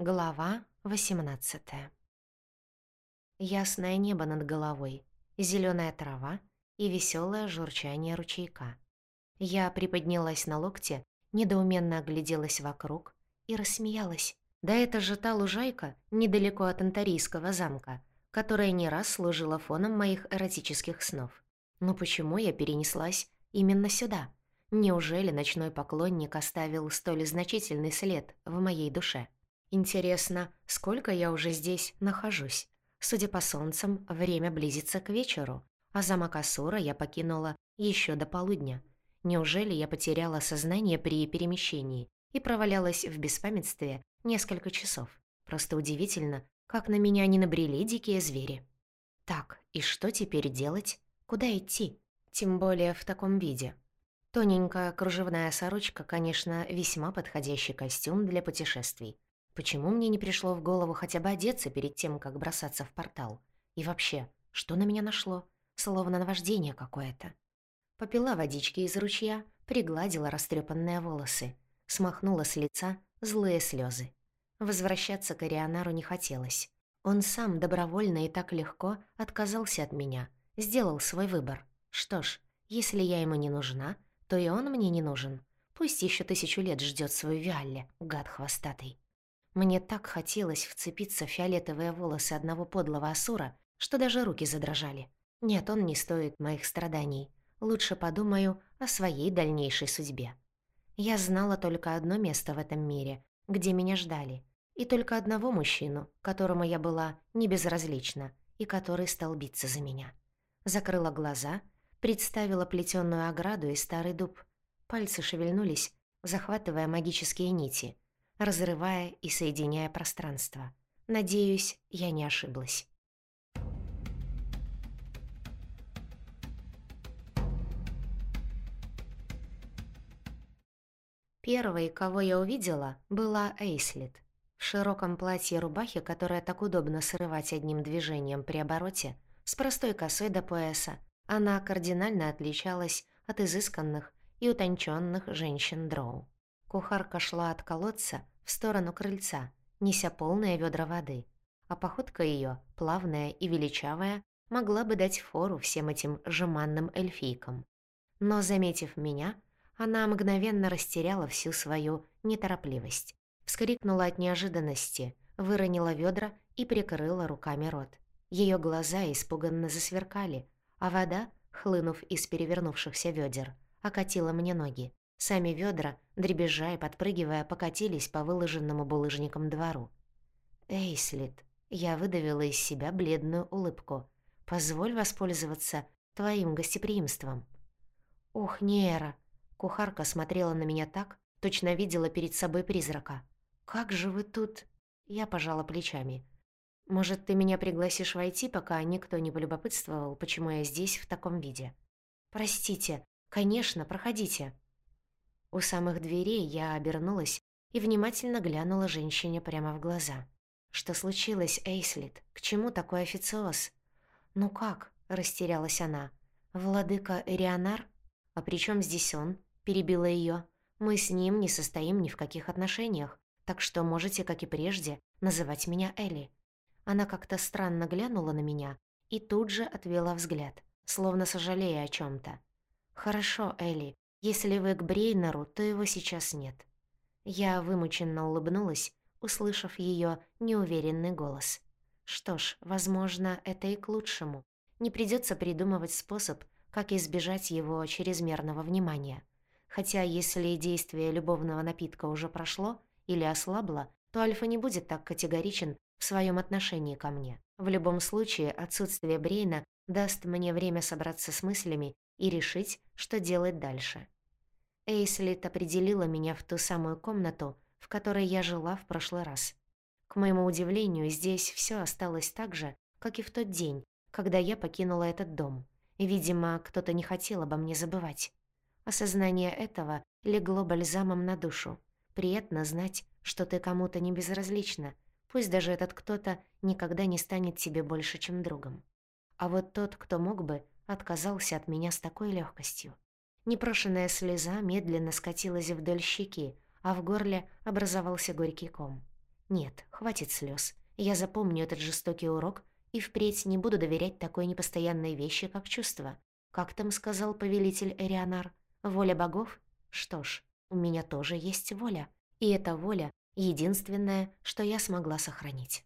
Глава 18 Ясное небо над головой, зеленая трава и веселое журчание ручейка. Я приподнялась на локте, недоуменно огляделась вокруг и рассмеялась. Да это же та лужайка недалеко от Антарийского замка, которая не раз служила фоном моих эротических снов. Но почему я перенеслась именно сюда? Неужели ночной поклонник оставил столь значительный след в моей душе? Интересно, сколько я уже здесь нахожусь? Судя по солнцам, время близится к вечеру, а замок Асура я покинула еще до полудня. Неужели я потеряла сознание при перемещении и провалялась в беспамятстве несколько часов? Просто удивительно, как на меня не набрели дикие звери. Так, и что теперь делать? Куда идти? Тем более в таком виде. Тоненькая кружевная сорочка, конечно, весьма подходящий костюм для путешествий. Почему мне не пришло в голову хотя бы одеться перед тем, как бросаться в портал? И вообще, что на меня нашло? Словно наваждение какое-то. Попила водички из ручья, пригладила растрепанные волосы, смахнула с лица злые слезы. Возвращаться к Арианару не хотелось. Он сам добровольно и так легко отказался от меня, сделал свой выбор. Что ж, если я ему не нужна, то и он мне не нужен. Пусть еще тысячу лет ждет свою Виалле, гад хвостатый. Мне так хотелось вцепиться в фиолетовые волосы одного подлого Асура, что даже руки задрожали. Нет, он не стоит моих страданий. Лучше подумаю о своей дальнейшей судьбе. Я знала только одно место в этом мире, где меня ждали, и только одного мужчину, которому я была не безразлична и который стал биться за меня. Закрыла глаза, представила плетённую ограду и старый дуб. Пальцы шевельнулись, захватывая магические нити — разрывая и соединяя пространство. Надеюсь, я не ошиблась. Первой, кого я увидела, была Эйслит. В широком платье рубахе, которое так удобно срывать одним движением при обороте, с простой косой до пояса, она кардинально отличалась от изысканных и утонченных женщин Дроу. Кухарка шла от колодца в сторону крыльца, неся полное ведра воды, а походка ее, плавная и величавая, могла бы дать фору всем этим жеманным эльфийкам. Но, заметив меня, она мгновенно растеряла всю свою неторопливость. Вскрикнула от неожиданности, выронила ведра и прикрыла руками рот. Ее глаза испуганно засверкали, а вода, хлынув из перевернувшихся ведер, окатила мне ноги. Сами ведра, дребезжа и подпрыгивая, покатились по выложенному булыжником двору. «Эйслит», я выдавила из себя бледную улыбку. «Позволь воспользоваться твоим гостеприимством». «Ух, Нера!» Кухарка смотрела на меня так, точно видела перед собой призрака. «Как же вы тут...» Я пожала плечами. «Может, ты меня пригласишь войти, пока никто не полюбопытствовал, почему я здесь в таком виде?» «Простите. Конечно, проходите». У самых дверей я обернулась и внимательно глянула женщине прямо в глаза. «Что случилось, Эйслит? К чему такой официоз?» «Ну как?» — растерялась она. «Владыка Эрионар? А при чем здесь он?» — перебила ее. «Мы с ним не состоим ни в каких отношениях, так что можете, как и прежде, называть меня Элли». Она как-то странно глянула на меня и тут же отвела взгляд, словно сожалея о чем то «Хорошо, Элли, если вы к Брейнеру, то его сейчас нет». Я вымученно улыбнулась, услышав ее неуверенный голос. Что ж, возможно, это и к лучшему. Не придется придумывать способ, как избежать его чрезмерного внимания. Хотя если действие любовного напитка уже прошло или ослабло, то Альфа не будет так категоричен в своем отношении ко мне. В любом случае, отсутствие Брейна даст мне время собраться с мыслями и решить, что делать дальше. Эйслит определила меня в ту самую комнату, в которой я жила в прошлый раз. К моему удивлению, здесь все осталось так же, как и в тот день, когда я покинула этот дом. Видимо, кто-то не хотел обо мне забывать. Осознание этого легло бальзамом на душу. Приятно знать, что ты кому-то не безразлична, пусть даже этот кто-то никогда не станет тебе больше, чем другом. А вот тот, кто мог бы, отказался от меня с такой легкостью. Непрошенная слеза медленно скатилась вдоль щеки, а в горле образовался горький ком. Нет, хватит слез. Я запомню этот жестокий урок и впредь не буду доверять такой непостоянной вещи, как чувство. Как там сказал повелитель Эрионар? Воля богов? Что ж, у меня тоже есть воля. И эта воля — единственное, что я смогла сохранить.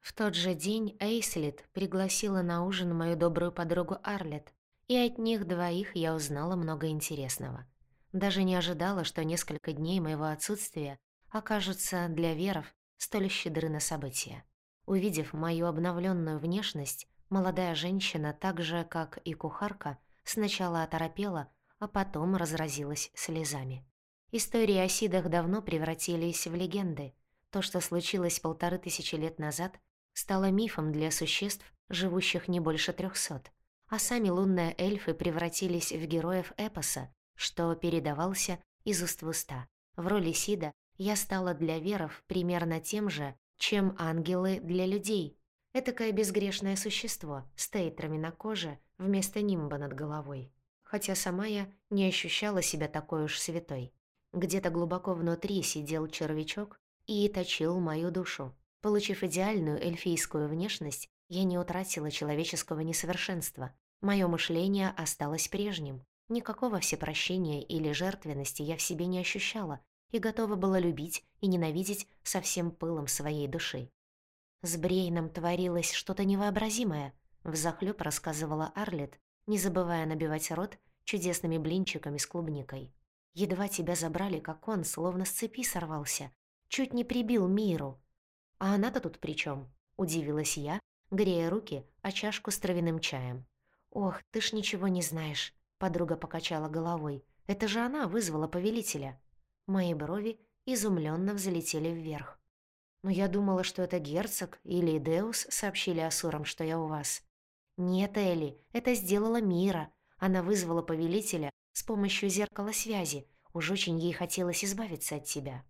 В тот же день Эйслит пригласила на ужин мою добрую подругу Арлет, и от них двоих я узнала много интересного. Даже не ожидала, что несколько дней моего отсутствия окажутся для веров столь щедры на события. Увидев мою обновленную внешность, молодая женщина, так же, как и кухарка, сначала оторопела, а потом разразилась слезами. Истории о Сидах давно превратились в легенды. То, что случилось полторы тысячи лет назад, стало мифом для существ, живущих не больше трехсот, а сами лунные эльфы превратились в героев эпоса, что передавался из уст в уста. В роли Сида я стала для веров примерно тем же, чем ангелы для людей. Этакое безгрешное существо с тейтрами на коже вместо нимба над головой. Хотя сама я не ощущала себя такой уж святой. Где-то глубоко внутри сидел червячок и точил мою душу. Получив идеальную эльфийскую внешность, я не утратила человеческого несовершенства. Мое мышление осталось прежним. Никакого всепрощения или жертвенности я в себе не ощущала и готова была любить и ненавидеть со всем пылом своей души. С Брейном творилось что-то невообразимое, взахлёб рассказывала Арлет, не забывая набивать рот чудесными блинчиками с клубникой. Едва тебя забрали, как он, словно с цепи сорвался. Чуть не прибил миру. «А она-то тут при чем? удивилась я, грея руки о чашку с травяным чаем. «Ох, ты ж ничего не знаешь», — подруга покачала головой. «Это же она вызвала повелителя». Мои брови изумленно взлетели вверх. «Но я думала, что это герцог или Деус сообщили Асурам, что я у вас». «Нет, Элли, это сделала Мира. Она вызвала повелителя с помощью зеркала связи. Уж очень ей хотелось избавиться от тебя».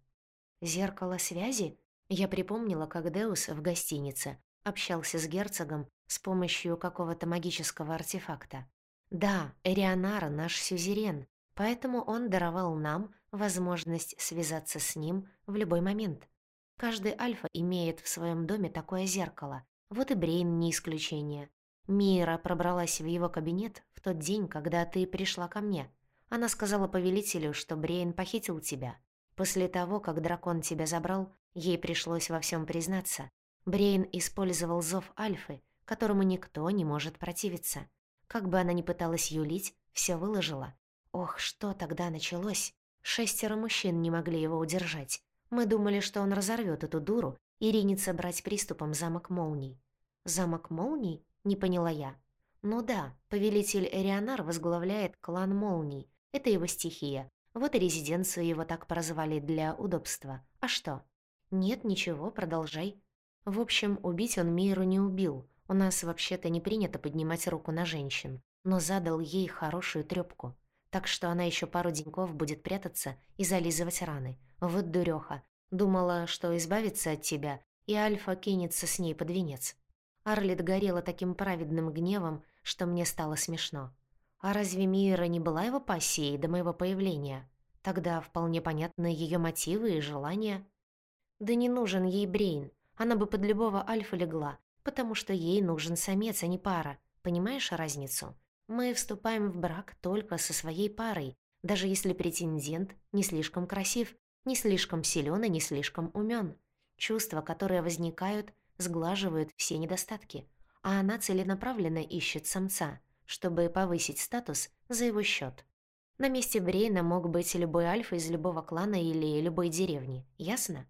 «Зеркало связи?» Я припомнила, как Деус в гостинице общался с герцогом с помощью какого-то магического артефакта. Да, Эрианара наш сюзерен, поэтому он даровал нам возможность связаться с ним в любой момент. Каждый альфа имеет в своем доме такое зеркало, вот и Брейн не исключение. Мира пробралась в его кабинет в тот день, когда ты пришла ко мне. Она сказала повелителю, что Брейн похитил тебя. После того, как дракон тебя забрал, Ей пришлось во всем признаться. Брейн использовал зов Альфы, которому никто не может противиться. Как бы она ни пыталась юлить, все выложила. Ох, что тогда началось? Шестеро мужчин не могли его удержать. Мы думали, что он разорвет эту дуру и ринется брать приступом замок молний. «Замок молний?» — не поняла я. «Ну да, повелитель Эрионар возглавляет клан молний. Это его стихия. Вот и резиденцию его так прозвали для удобства. А что?» «Нет, ничего, продолжай». В общем, убить он Миру не убил. У нас вообще-то не принято поднимать руку на женщин. Но задал ей хорошую трёпку. Так что она ещё пару деньков будет прятаться и зализывать раны. Вот дурёха. Думала, что избавится от тебя, и Альфа кинется с ней под венец. Арлет горела таким праведным гневом, что мне стало смешно. А разве Мира не была его пассией до моего появления? Тогда вполне понятны её мотивы и желания. Да не нужен ей Брейн. Она бы под любого альфа легла, потому что ей нужен самец, а не пара. Понимаешь разницу? Мы вступаем в брак только со своей парой, даже если претендент не слишком красив, не слишком силен и не слишком умен. Чувства, которые возникают, сглаживают все недостатки, а она целенаправленно ищет самца, чтобы повысить статус за его счет. На месте Брейна мог быть любой альфа из любого клана или любой деревни, ясно?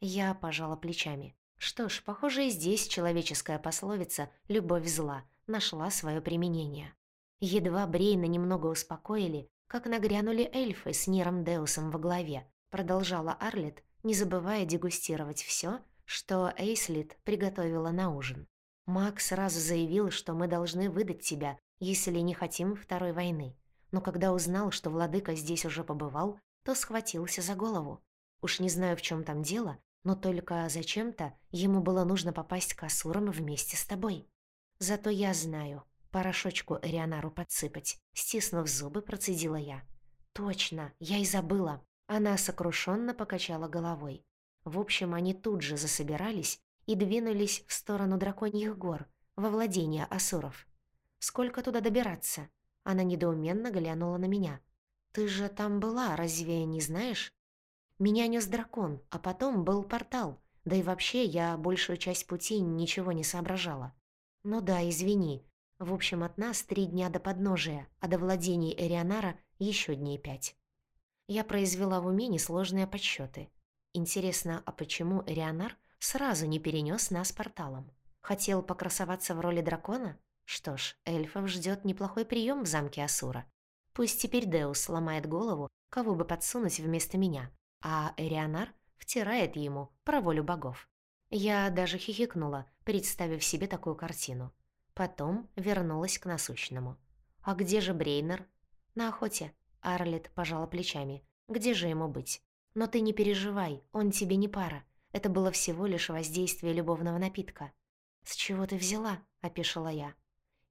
Я пожала плечами. Что ж, похоже, и здесь человеческая пословица «любовь зла» нашла свое применение. Едва Брейна немного успокоили, как нагрянули эльфы с Ниром Деусом во главе, продолжала Арлет, не забывая дегустировать все, что Эйслит приготовила на ужин. Маг сразу заявил, что мы должны выдать тебя, если не хотим второй войны. Но когда узнал, что владыка здесь уже побывал, то схватился за голову. Уж не знаю, в чем там дело, но только зачем-то ему было нужно попасть к Асурам вместе с тобой. Зато я знаю, порошочку Эрионару подсыпать. Стиснув зубы, процедила я. Точно, я и забыла. Она сокрушенно покачала головой. В общем, они тут же засобирались и двинулись в сторону драконьих гор, во владение Асуров. «Сколько туда добираться?» Она недоуменно глянула на меня. «Ты же там была, разве не знаешь?» «Меня нес дракон, а потом был портал, да и вообще я большую часть пути ничего не соображала». «Ну да, извини. В общем, от нас три дня до подножия, а до владений Эрионара еще дней пять». Я произвела в уме несложные подсчеты. Интересно, а почему Эрионар сразу не перенес нас порталом? Хотел покрасоваться в роли дракона? Что ж, эльфов ждет неплохой прием в замке Асура. Пусть теперь Деус сломает голову, кого бы подсунуть вместо меня, а Эрионар втирает ему про волю богов. Я даже хихикнула, представив себе такую картину. Потом вернулась к насущному. «А где же Брейнер?» «На охоте», — Арлет пожала плечами. «Где же ему быть?» «Но ты не переживай, он тебе не пара. Это было всего лишь воздействие любовного напитка». «С чего ты взяла?» — опешила я.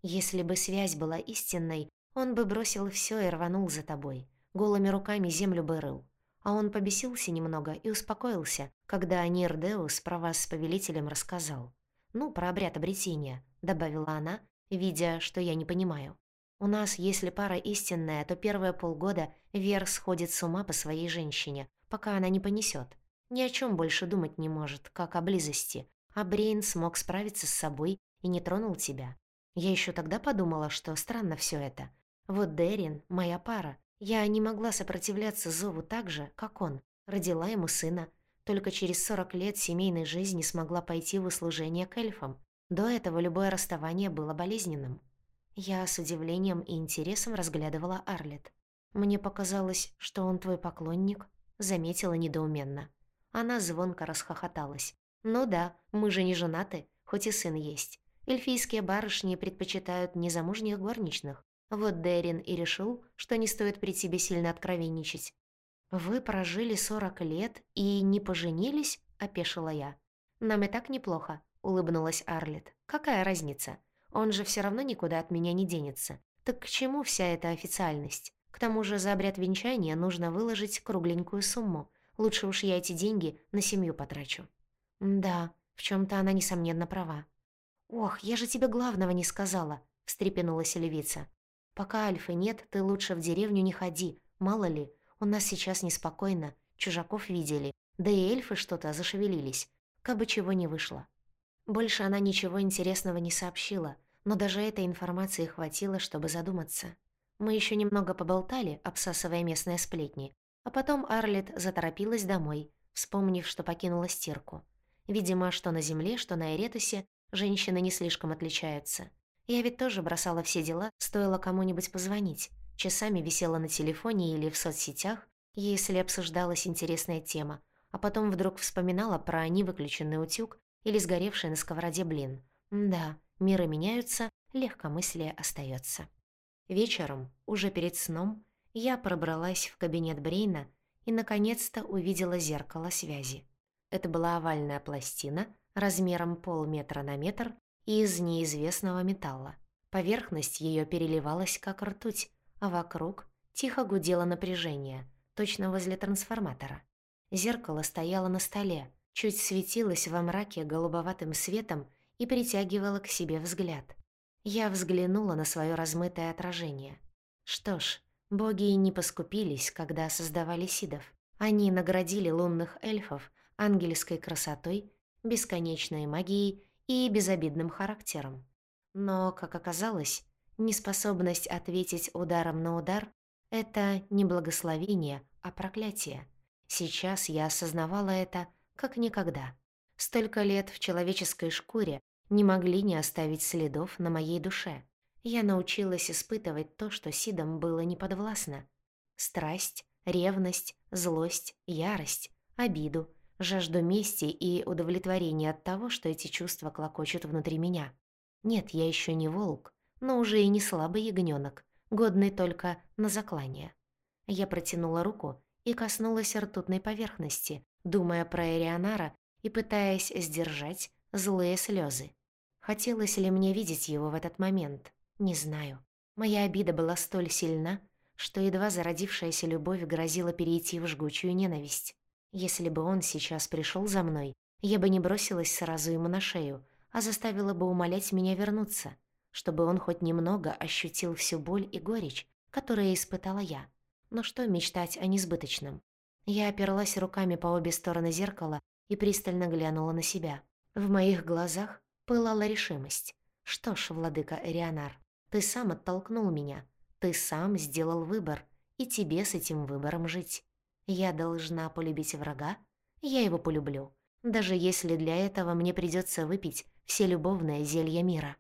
Если бы связь была истинной, он бы бросил все и рванул за тобой. Голыми руками землю бы рыл. А он побесился немного и успокоился, когда Нирдеус про вас с повелителем рассказал. «Ну, про обряд обретения», — добавила она, видя, что я не понимаю. «У нас, если пара истинная, то первые полгода Вер сходит с ума по своей женщине, пока она не понесет. Ни о чем больше думать не может, как о близости. А Брейн смог справиться с собой и не тронул тебя. Я еще тогда подумала, что странно все это. Вот Дерин, моя пара, я не могла сопротивляться зову так же, как он. Родила ему сына. Только через 40 лет семейной жизни смогла пойти в услужение к эльфам. До этого любое расставание было болезненным. Я с удивлением и интересом разглядывала Арлет. «Мне показалось, что он твой поклонник», — заметила недоуменно. Она звонко расхохоталась. «Ну да, мы же не женаты, хоть и сын есть. Эльфийские барышни предпочитают незамужних горничных. Вот Дерин и решил, что не стоит при тебе сильно откровенничать. «Вы прожили сорок лет и не поженились?» – опешила я. «Нам и так неплохо», – улыбнулась Арлет. «Какая разница? Он же все равно никуда от меня не денется. Так к чему вся эта официальность? К тому же за обряд венчания нужно выложить кругленькую сумму. Лучше уж я эти деньги на семью потрачу». «Да, в чем то она, несомненно, права. «Ох, я же тебе главного не сказала», — встрепенулась львица. «Пока Альфы нет, ты лучше в деревню не ходи. Мало ли, у нас сейчас неспокойно, чужаков видели, да и эльфы что-то зашевелились. Как бы чего не вышло». Больше она ничего интересного не сообщила, но даже этой информации хватило, чтобы задуматься. Мы еще немного поболтали, обсасывая местные сплетни, а потом Арлет заторопилась домой, вспомнив, что покинула стирку. Видимо, что на земле, что на Эретосе Женщины не слишком отличаются. Я ведь тоже бросала все дела, стоило кому-нибудь позвонить. Часами висела на телефоне или в соцсетях, если обсуждалась интересная тема, а потом вдруг вспоминала про невыключенный утюг или сгоревший на сковороде блин. Да, миры меняются, легкомыслие остается. Вечером, уже перед сном, я пробралась в кабинет Брейна и, наконец-то, увидела зеркало связи. Это была овальная пластина размером полметра на метр из неизвестного металла. Поверхность ее переливалась, как ртуть, а вокруг тихо гудело напряжение, точно возле трансформатора. Зеркало стояло на столе, чуть светилось во мраке голубоватым светом и притягивало к себе взгляд. Я взглянула на свое размытое отражение. Что ж, боги и не поскупились, когда создавали сидов. Они наградили лунных эльфов ангельской красотой бесконечной магией и безобидным характером. Но, как оказалось, неспособность ответить ударом на удар — это не благословение, а проклятие. Сейчас я осознавала это как никогда. Столько лет в человеческой шкуре не могли не оставить следов на моей душе. Я научилась испытывать то, что Сидом было неподвластно. Страсть, ревность, злость, ярость, обиду, жажду мести и удовлетворения от того, что эти чувства клокочут внутри меня. Нет, я еще не волк, но уже и не слабый ягненок, годный только на заклание. Я протянула руку и коснулась ртутной поверхности, думая про Эрионара и пытаясь сдержать злые слезы. Хотелось ли мне видеть его в этот момент? Не знаю. Моя обида была столь сильна, что едва зародившаяся любовь грозила перейти в жгучую ненависть. Если бы он сейчас пришел за мной, я бы не бросилась сразу ему на шею, а заставила бы умолять меня вернуться, чтобы он хоть немного ощутил всю боль и горечь, которые испытала я. Но что мечтать о несбыточном? Я оперлась руками по обе стороны зеркала и пристально глянула на себя. В моих глазах пылала решимость. Что ж, владыка Эрионар, ты сам оттолкнул меня. Ты сам сделал выбор, и тебе с этим выбором жить. Я должна полюбить врага? Я его полюблю, даже если для этого мне придется выпить все любовное зелье мира.